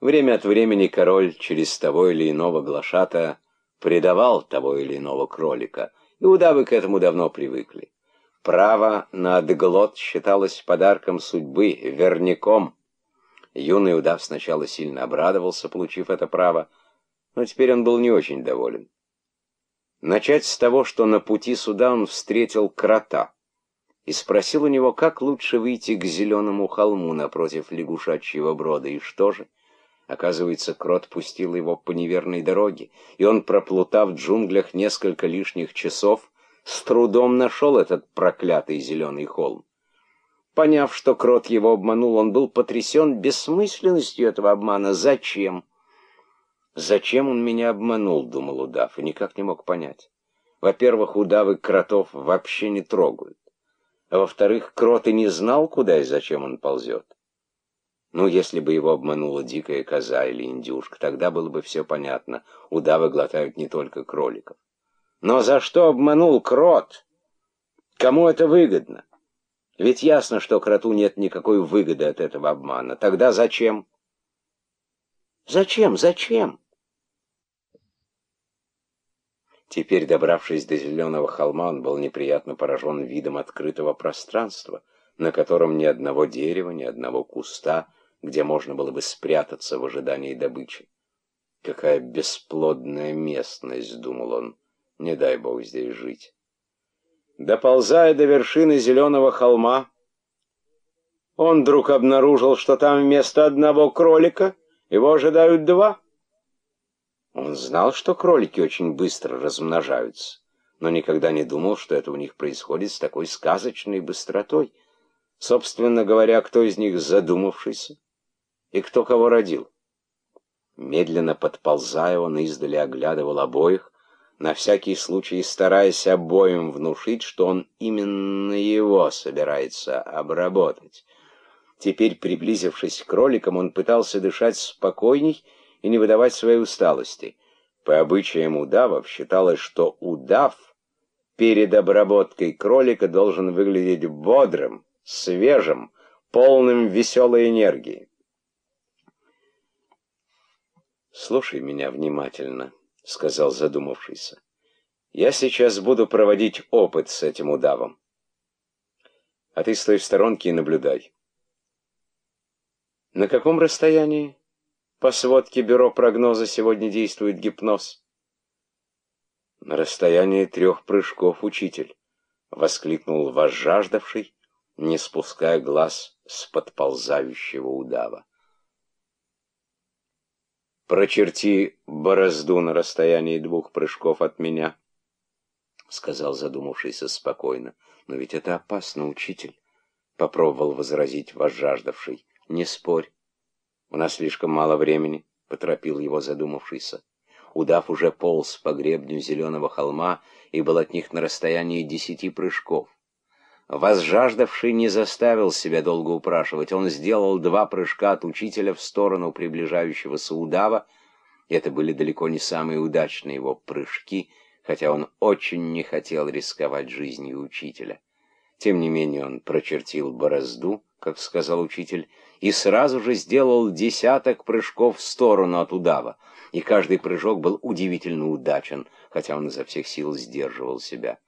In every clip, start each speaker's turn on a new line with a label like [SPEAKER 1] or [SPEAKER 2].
[SPEAKER 1] Время от времени король через того или иного глашата предавал того или иного кролика, и удавы к этому давно привыкли. Право на отглот считалось подарком судьбы, верняком. Юный удав сначала сильно обрадовался, получив это право, но теперь он был не очень доволен. Начать с того, что на пути сюда он встретил крота и спросил у него, как лучше выйти к зеленому холму напротив лягушачьего брода, и что же? Оказывается, крот пустил его по неверной дороге, и он, проплутав в джунглях несколько лишних часов, с трудом нашел этот проклятый зеленый холм. Поняв, что крот его обманул, он был потрясен бессмысленностью этого обмана. Зачем? Зачем он меня обманул, думал удав, и никак не мог понять. Во-первых, удавы кротов вообще не трогают. А во-вторых, крот и не знал, куда и зачем он ползет. Ну, если бы его обманула дикая коза или индюшка, тогда было бы все понятно. Удавы глотают не только кроликов. Но за что обманул крот? Кому это выгодно? Ведь ясно, что кроту нет никакой выгоды от этого обмана. Тогда зачем? Зачем? Зачем? Теперь, добравшись до зеленого холма, он был неприятно поражен видом открытого пространства, на котором ни одного дерева, ни одного куста, где можно было бы спрятаться в ожидании добычи. Какая бесплодная местность, думал он. Не дай бог здесь жить. Доползая до вершины зеленого холма, он вдруг обнаружил, что там вместо одного кролика его ожидают два. Он знал, что кролики очень быстро размножаются, но никогда не думал, что это у них происходит с такой сказочной быстротой. Собственно говоря, кто из них задумавшийся и кто кого родил? Медленно подползая, он издали оглядывал обоих, на всякий случай стараясь обоим внушить, что он именно его собирается обработать. Теперь, приблизившись к кроликам, он пытался дышать спокойней и не выдавать своей усталости. По обычаям удавов считалось, что удав перед обработкой кролика должен выглядеть бодрым, свежим, полным веселой энергии. «Слушай меня внимательно», — сказал задумавшийся. «Я сейчас буду проводить опыт с этим удавом. А ты стой в сторонке и наблюдай». «На каком расстоянии?» По сводке бюро прогноза сегодня действует гипноз. На расстоянии трех прыжков, учитель, — воскликнул возжаждавший, не спуская глаз с подползающего удава. «Прочерти борозду на расстоянии двух прыжков от меня», — сказал задумавшийся спокойно. «Но ведь это опасно, учитель», — попробовал возразить возжаждавший. «Не спорь. У нас слишком мало времени», — поторопил его задумавшийся. Удав уже полз по гребню зеленого холма и был от них на расстоянии десяти прыжков. Возжаждавший не заставил себя долго упрашивать. Он сделал два прыжка от учителя в сторону приближающегося удава. Это были далеко не самые удачные его прыжки, хотя он очень не хотел рисковать жизнью учителя. Тем не менее он прочертил борозду, как сказал учитель, и сразу же сделал десяток прыжков в сторону от удава, и каждый прыжок был удивительно удачен, хотя он изо всех сил сдерживал себя.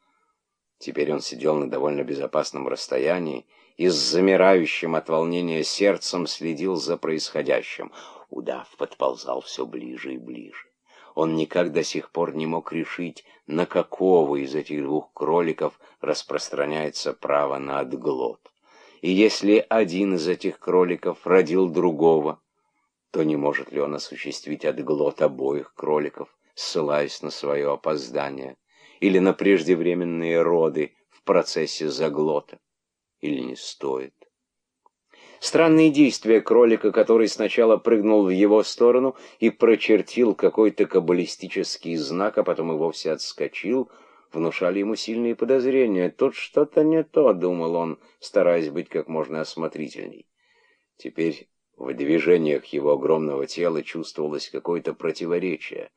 [SPEAKER 1] Теперь он сидел на довольно безопасном расстоянии и с замирающим от волнения сердцем следил за происходящим. Удав подползал все ближе и ближе. Он никак до сих пор не мог решить, на какого из этих двух кроликов распространяется право на отглот. И если один из этих кроликов родил другого, то не может ли он осуществить отглот обоих кроликов, ссылаясь на свое опоздание? Или на преждевременные роды в процессе заглота, или не стоит. Странные действия кролика, который сначала прыгнул в его сторону и прочертил какой-то каббалистический знак, а потом и вовсе отскочил, внушали ему сильные подозрения. Тут что-то не то, думал он, стараясь быть как можно осмотрительней. Теперь в движениях его огромного тела чувствовалось какое-то противоречие.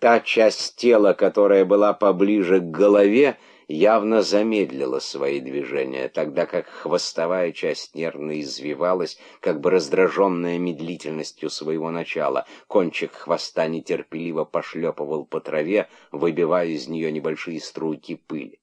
[SPEAKER 1] Та часть тела, которая была поближе к голове, явно замедлила свои движения, тогда как хвостовая часть нервно извивалась, как бы раздраженная медлительностью своего начала. Кончик хвоста нетерпеливо пошлепывал по траве, выбивая из нее небольшие струйки пыли.